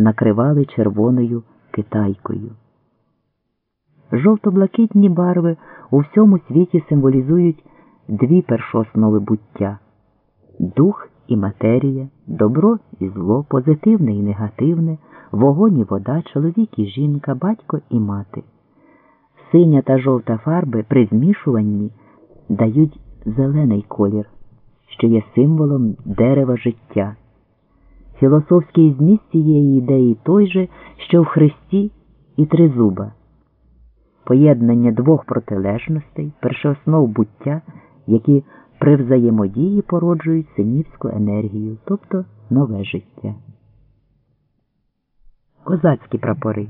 накривали червоною китайкою. Жовто-блакитні барви у всьому світі символізують дві першоснови буття дух і матерія, добро і зло, позитивне і негативне, вогонь і вода, чоловік і жінка, батько і мати. Синя та жовта фарби при змішуванні дають зелений колір, що є символом дерева життя. Філософський зміст цієї ідеї той же, що в Христі і Тризуба. Поєднання двох протилежностей, першооснов буття, які при взаємодії породжують синівську енергію, тобто нове життя. Козацькі прапори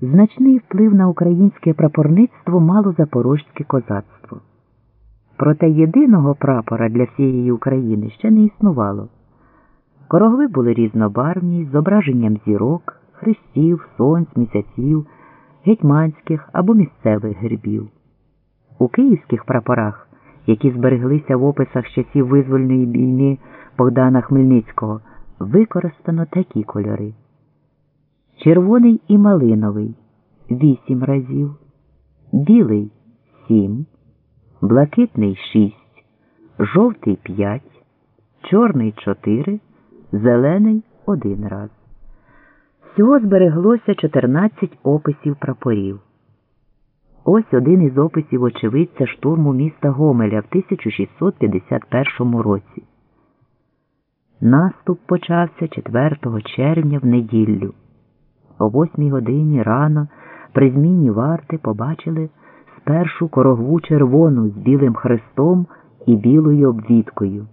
Значний вплив на українське прапорництво мало запорожське козацтво. Проте єдиного прапора для всієї України ще не існувало. Корогви були різнобарвні, з зображенням зірок, хрестів, сонць, місяців, гетьманських або місцевих гербів. У київських прапорах, які збереглися в описах часів визвольної війни Богдана Хмельницького, використано такі кольори: червоний і малиновий вісім разів, білий сім, блакитний шість, жовтий п'ять, чорний чотири, зелений один раз. Всього збереглося 14 описів прапорів. Ось один із описів очевидця штурму міста Гомеля в 1651 році. Наступ почався 4 червня в неділю. О 8 годині рано при зміні варти побачили спершу корогву червону з білим хрестом і білою обвідкою.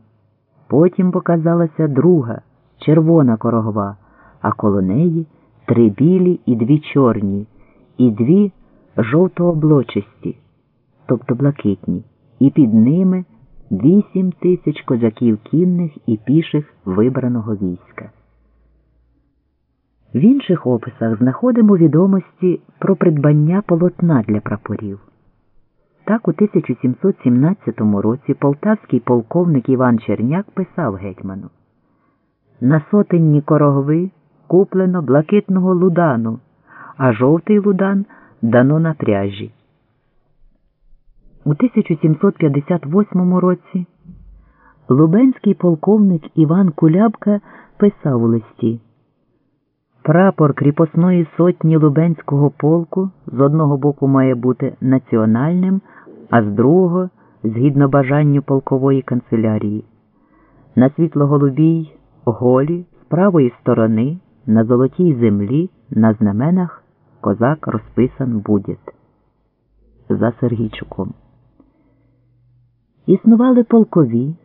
Потім показалася друга червона корогва, а коло неї три білі і дві чорні, і дві жовтооблочисті, тобто блакитні, і під ними вісім тисяч козаків кінних і піших вибраного війська. В інших описах знаходимо відомості про придбання полотна для прапорів. Так, у 1717 році полтавський полковник Іван Черняк писав гетьману На сотенні корогви куплено блакитного лудану, а жовтий лудан дано на пряжі. У 1758 році Лубенський полковник Іван Кулябка писав у листі Прапор кріпосної сотні Лубенського полку з одного боку має бути національним, а з другого згідно бажанню полкової канцелярії. На світло-голубій голі з правої сторони, на золотій землі, на знаменах козак розписан буде. За Сергійчуком. Існували полкові,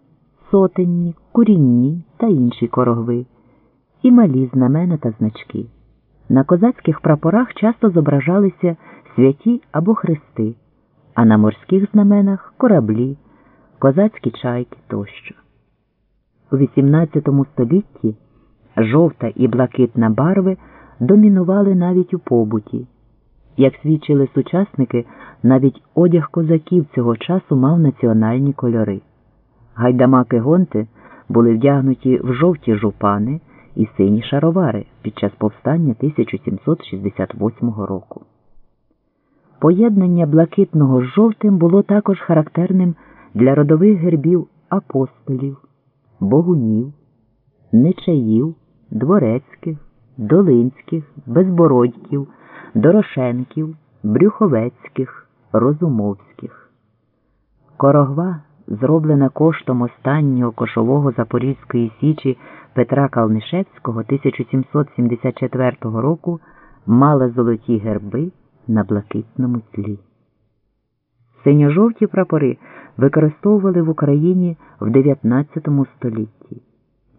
сотенні, курінні та інші корогви і малі знамена та значки. На козацьких прапорах часто зображалися святі або хрести, а на морських знаменах кораблі, козацькі чайки тощо. У XVIII столітті жовта і блакитна барви домінували навіть у побуті. Як свідчили сучасники, навіть одяг козаків цього часу мав національні кольори. Гайдамаки гонти були вдягнуті в жовті жупани і сині шаровари під час повстання 1768 року. Поєднання блакитного з жовтим було також характерним для родових гербів апостолів, богунів, нечаїв, дворецьких, долинських, безбородьків, дорошенків, брюховецьких, розумовських. Корогва зроблена коштом останнього кошового Запорізької січі Петра Калнишевського 1774 року мала золоті герби на блакитному тлі. Синьо-жовті прапори використовували в Україні в 19 столітті.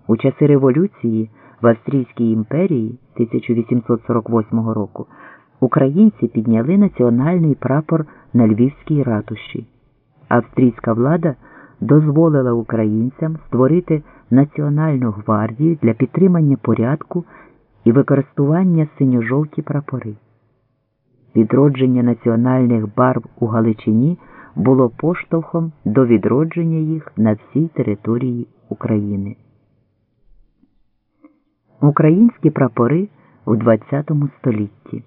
У часи революції в Австрійській імперії 1848 року українці підняли національний прапор на Львівській ратуші австрійська влада дозволила українцям створити Національну гвардію для підтримання порядку і використання синьо-жовті прапори. Відродження національних барв у Галичині було поштовхом до відродження їх на всій території України. Українські прапори у ХХ столітті.